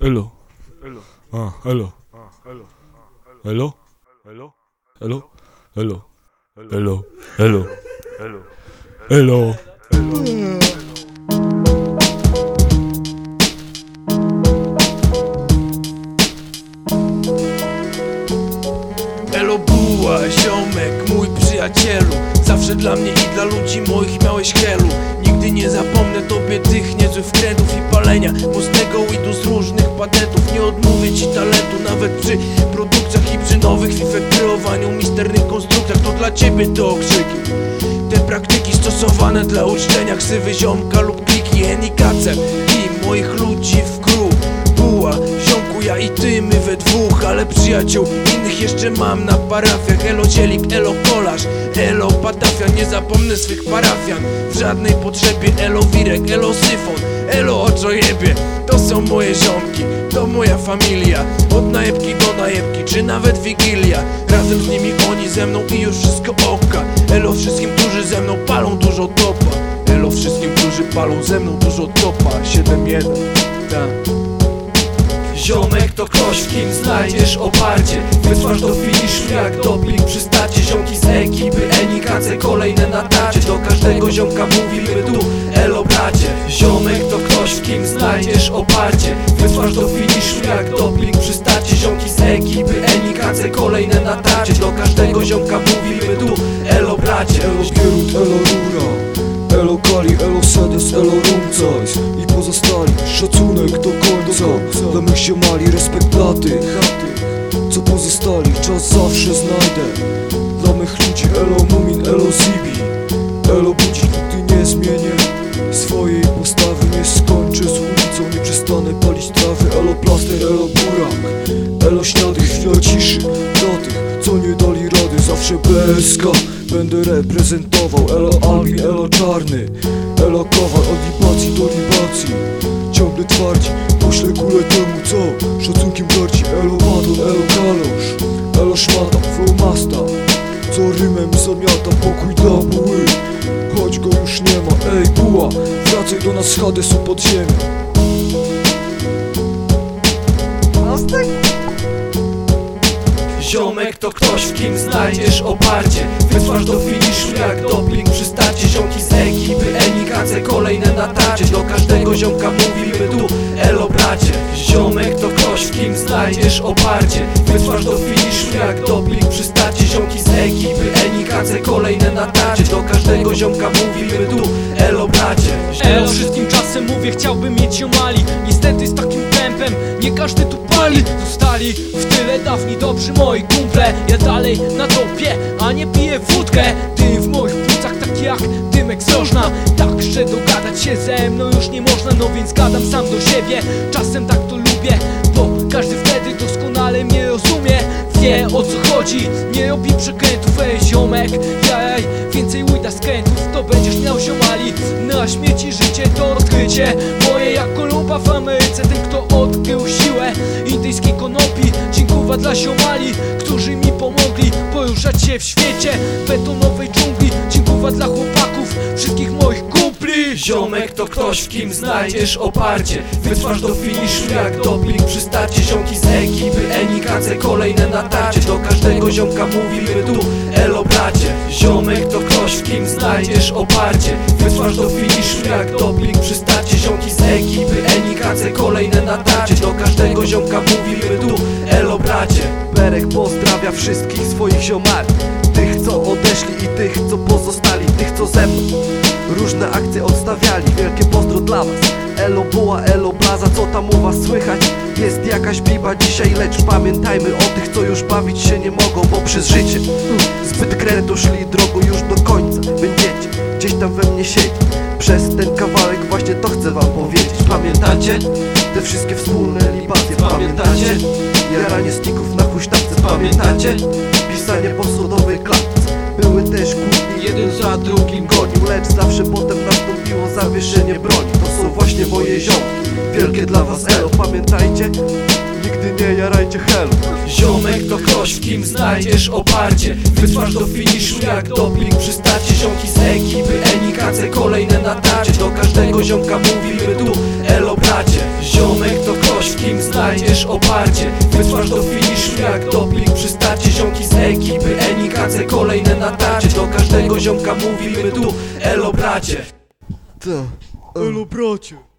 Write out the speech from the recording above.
Elo. A, elo. Elo? Elo? Elo? Elo. Elo. Elo. Elo. Elo buła, ziomek, mój przyjacielu Zawsze dla mnie i dla ludzi moich miałeś helu Nigdy nie zapomnę tobie tych niezłych wkrętów i palenia Mocnego weedu z Nie odmówię ci talentu. Nawet przy produkcjach i przy nowych FIFA kreowaniu Misternych konstruktach to dla ciebie te okrzyki. Te praktyki stosowane dla uczczenia ksywy ziomka lub kliki Enikacem i moich ludzi ja i ty, my we dwóch Ale przyjaciół innych jeszcze mam na parafiach. Elo dzielik, elo kolarz, elo patafia Nie zapomnę swych parafian. W żadnej potrzebie, elo wirek, elo syfon Elo oczojebie, to są moje ziomki To moja familia. Od najebki do najebki, czy nawet wigilia. Razem z nimi oni ze mną i już wszystko oka. Elo wszystkim, którzy ze mną palą dużo topa. Elo wszystkim, którzy palą ze mną dużo topa. 7-1, tak Ziomek to ktoś, w kim znajdziesz oparcie. Wytrwasz do finiszu jak doping przy starcie Ziomki z ekipy Enikace kolejne natarcie Do każdego ziomka mówimy tu Elo bracie. Ziomek to ktoś, w kim znajdziesz oparcie. Wytrwasz do finiszu jak doping przy starcie Ziomki z ekipy Enikace kolejne natarcie Do każdego ziomka mówimy tu Elo bracie. Elo Elo znajdę. Dla mych ludzi Elo Mumin, Elo Zibi. Elo Budzik, nigdy nie zmienię. Swojej postawy nie skończę z ulicą Nie przestanę palić trawy. Elo Plaster, Elo Burak. Elo Śniady, chwila ciszy. Dla tych, co nie dali rady Zawsze BSK Będę reprezentował Elo Albi, Elo Czarny. Elo Kowal, od libacji do libacji. Ciągle twardzi, poślę kulę temu co? Szacunkiem gardzi Co rymem zamiata, pokój dla buły Choć go już nie ma, ej buła Wracaj do nas z Hadesu pod ziemią. Ziomek to ktoś, w kim znajdziesz oparcie. Wytrwasz do finiszu jak doping przy starcie. Ziomki z ekipy Enikace kolejne natarcie Do każdego ziomka mówimy tu Elo bracie. Ziomek to ktoś, w kim znajdziesz oparcie. Wytrwasz do finiszu Do każdego ziomka mówimy tu Elo bracie Elo wszystkim czasem mówię, chciałbym mieć ją mali. Niestety z takim tempem nie każdy tu pali. Zostali w tyle dawni dobrzy moi kumple. Ja dalej na topie, a nie piję wódkę. Ty w moich płucach taki jak dymek z Tak, że dogadać się ze mną już nie można No więc gadam sam do siebie, czasem tak to lubię Bo każdy wtedy doskonale mnie rozumie Wie o co chodzi, nie robi przekrętów Ej ziomek, jaj, więcej ujda skrętów To będziesz miał ziomali. Na śmieci życie to odkrycie Moje jak koluba w Ameryce. Ten kto odkrył siłę indyjskiej konopi Dziękuję dla ziomali, którzy mi pomogli Poruszać się w świecie betonowej dżungli. Dziękuję dla chłopaków, wszystkich Ziomek to ktoś, w kim znajdziesz oparcie. Wytrwasz do finiszu jak doping. Przy starcie Ziomki z ekipy Enikace kolejne natarcie Do każdego ziomka mówimy tu Elo bracie. Ziomek to ktoś, w kim znajdziesz oparcie. Wytrwasz do finiszu jak doping. Przy starcie Ziomki z ekipy Enikace kolejne natarcie Do każdego ziomka mówimy tu Elo bracie. Berek pozdrawia wszystkich swoich ziomali Tych co odeszli i tych co pozostali. Tych co ze mną różne akcje odstawiali Wielkie pozdro dla was Elo Boa, Elo Blaza, co tam u was słychać? Jest jakaś biba dzisiaj, lecz pamiętajmy o tych, co już bawić się nie mogą Bo przez życie zbyt kręto szli drogą już do końca Będziecie gdzieś tam we mnie siedzieć Przez ten kawałek właśnie to chcę wam powiedzieć Pamiętacie? Te wszystkie wspólne libacje Pamiętacie? Jaranie stików na huśtawce Pamiętacie? Pisanie po sodowej klatce Były też kłótnie, jeden za drugim gonił Lecz zawsze nim znajdziesz oparcie. Wytrwasz do finiszu jak doping. Przy starcie Ziomki z ekipy Enikace kolejne natarcie Do każdego ziomka mówimy tu elo bracie. Ziomek to ktoś kim znajdziesz oparcie. Wytrwasz do finiszu jak doping. Przy starcie Ziomki z ekipy Enikace kolejne natarcie Do każdego ziomka mówimy tu elo bracie. Elo bracie.